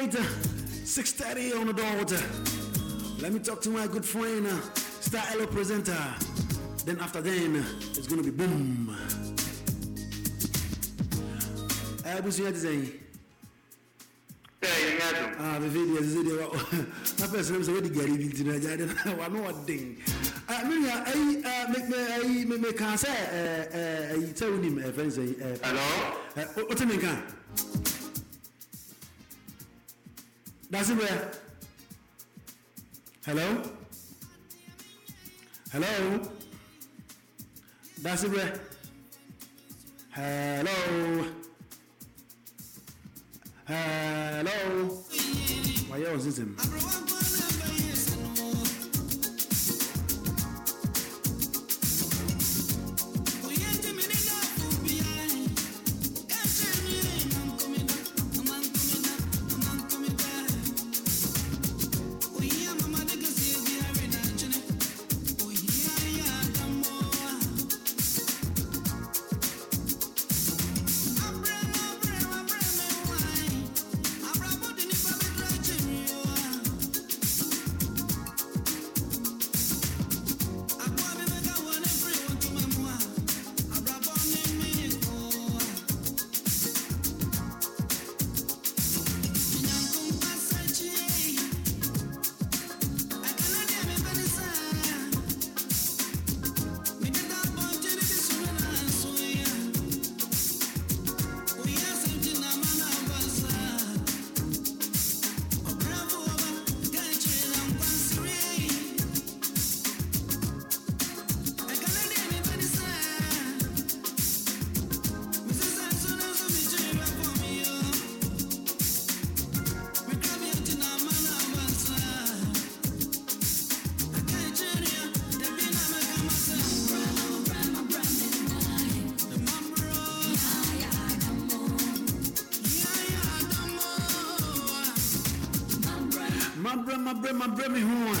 right, uh, 6.30 on the dot. Let me talk to my good friend, uh, Star Hello presenter. Then after then, it's gonna be boom. Uh, what's your design? Ah, the video is video. My person is already getting into the garden. I know what thing. Uh, maybe I make me, I make me can say, uh, uh, tell him, uh, friends, uh, Hello? what's the name? That's where? Hello? Hello? Where? Hello? Hello? Why you on him? Mabrɛ mabrɛ me ho a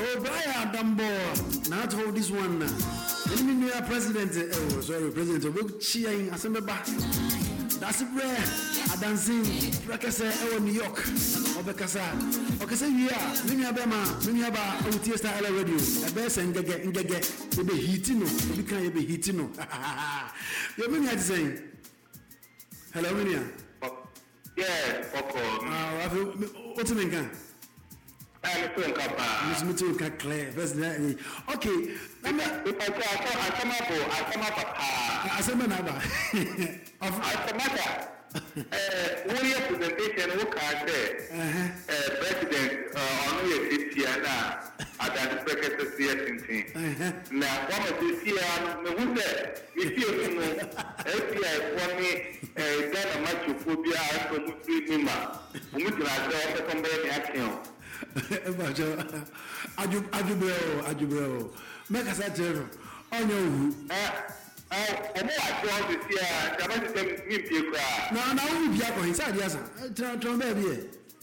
oh adambo na out of this one na ɛne me nua president eh, oh, sorry president ɔbɛkyia yi asɛm bɛba dase berɛ adansen bɛkɛsɛ ɛwɔ new york. Ɔbɛkasa ɔkɛsɛ wie a me nua bɛma me nua ba ɔwotie star ɛlɛ radio. Ɛbɛyɛ sɛ ngɛgɛ ngɛgɛ yɛbɛhiti no. Obi ka yɛbɛhiti no. Yɛ me nua te sɛn hello me nua yes ọkọ mi. àfi o ti mi nkan. báyìí mi tún nǹkan pa. mi tún nǹkan clear first day ẹyin ok. ìpàtẹ asọ asọmọbọ asọmọbọ paa. asọmọ náà bá. presentation wọ́n kà á president ọ̀nà yẹ fífi adade pɛkɛtɛ si yɛ tenten na wɔn a sisi yɛ ne ho sɛ ne fie mu no afi a ɛfɔ ne ɛɛ ghana makyofo bi a ɛfɔ mu firi ne ma wɔn gyina ase a wɔpɛ sɔn bɛyɛ ne akyɛn o. ɛfɛ akyɛ adwubrɛ o adwubrɛ o mɛkasa kyerɛ no ɔnyɛ owu. ɔmo wa kyerɛ ɔmo sisi a jama sisi mi mpie koraa. na na awo bi akɔ yi sáà di asa tẹnɛ tẹnɛ bɛɛ bi yɛ.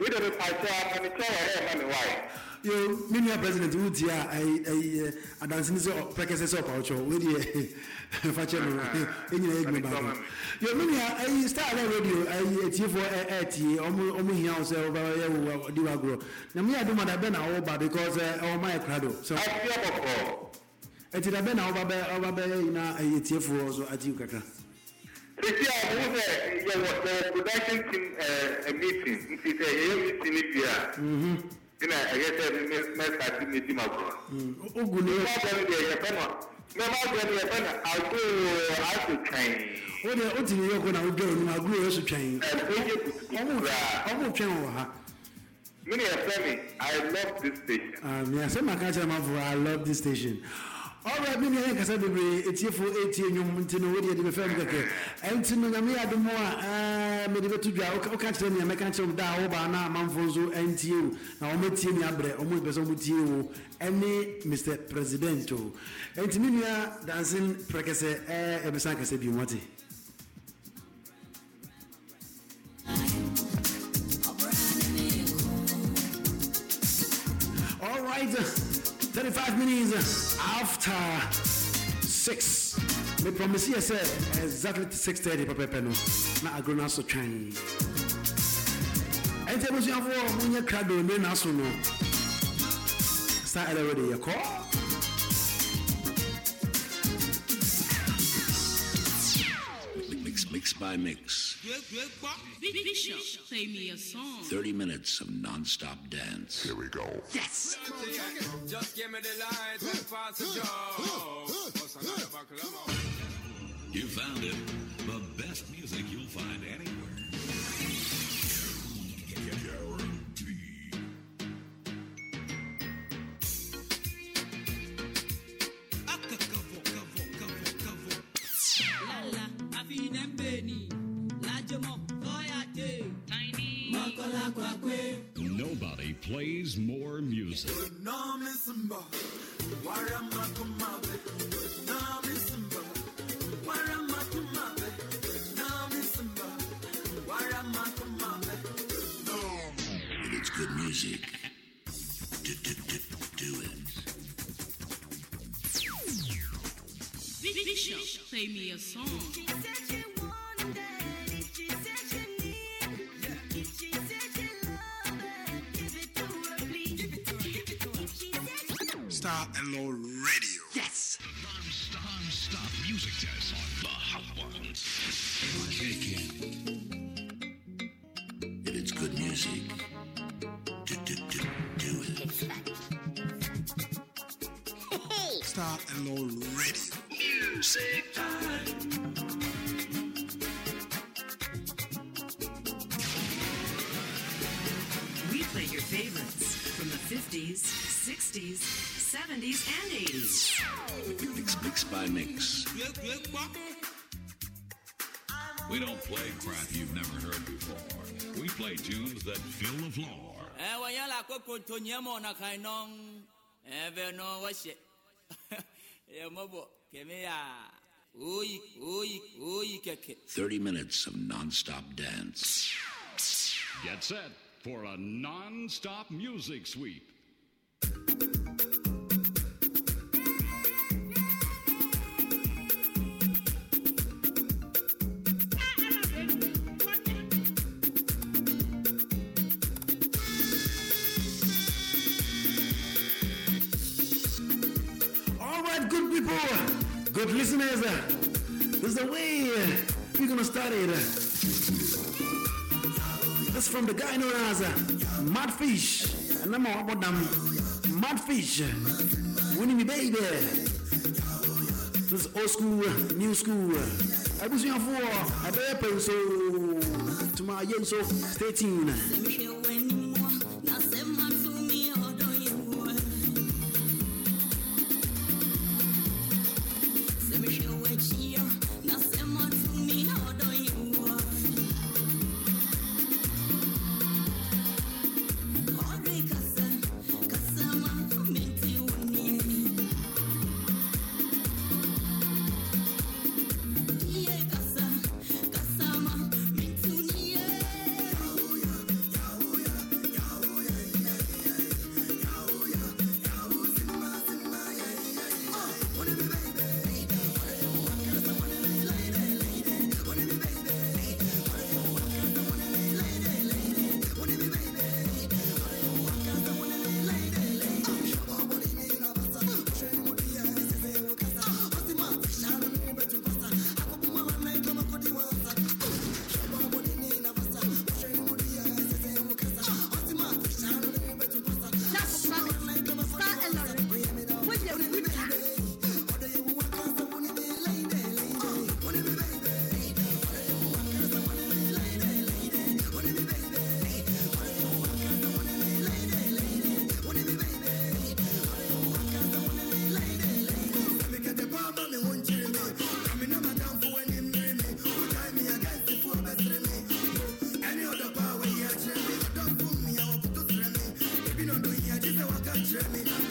wíìdì yo mini president wo di a adansi ni sɛ sɛ ɔpa ɔkyɛw wei deɛ no ɛnyina yɛ adwuma baako yo mini ayi star alɛ radio atiefoɔ ɛɛtie ɔmo hia wo sɛ wobɛyɛ wo wagorɔ na meyɛ adom ada na woba because ɔma yɛ krado ɛti da na wobabɛyɛ nyina atiefoɔ so atiw kakra Sisi a mo sɛ yɛwɔ yɛwɔ production team meeting nti sɛ yɛyɛ meeting ni bia. Ɛna ɛyɛ sɛ mɛ mɛ mi di ma kɔrɔ. O gu ne. Mɛ bɛn de yɛ fɛn ma mɛ ma bɛn de yɛ fɛn na agu aso twɛn. O de o ti ni yɛ ko o jɔ o ni ma agu yɛ aso twɛn. Ɛ o kura. Ɔmu twɛn wɔ ha. Mini yɛ mi I love this station. Ah mi a sɛ ma k'a I love this station alright mi nua yɛn kasa bebree etiefo etie nnwom nti no wodi yɛde bɛfɛ mu kɛkɛ ɛnti no nyame yɛ adom a ɛɛ mede bɛto dwa woka kyerɛ nea mɛka kyerɛ wo da a woba na amanfo nso ɛntie o na wɔmɛtie me abrɛ ɔmo pɛ sɛ ɔmo tie o ɛne mr president o ɛnti mi nua dansen prɛkɛsɛ ɛɛ ɛbɛsan kɛsɛ bi mu ɔte minutes after 6. Me promise you, sir, exactly 6.30 papa peno. Na agro na so twan. Ente bo sian fo munye krado ne na so no. Start already your call. Mix, mix by mix. Bishop, play me a song. 30 minutes of non-stop dance. Here we go. Yes. Just give me the light and pass the joe. What's another buckle of more? You found it. The best music you'll find anywhere. Nobody plays more music. If it's good music, do, do, do, do it. Bishop, play me a song. Low Radio. Yes. Non-stop music test on the hot ones. Kick it. If it's good music, do, do, do, do it. And Low Radio. Music We don't play crap you've never heard before. We play tunes that fill the floor. Eh, wanyala ko kontonyemo na kainong. Ebe no washe. Ya mobo keme ya. Oyi, oyi, oyi keke. 30 minutes of non-stop dance. Get set for a non-stop music sweep. Listeners. uh, This is the way uh, we're gonna start it. uh. This is from the guy known as uh, Madfish. And I'm about them Madfish. Winning me baby. This is old school, uh, new school. I was young for a bear so to my young so stay tuned. Remy.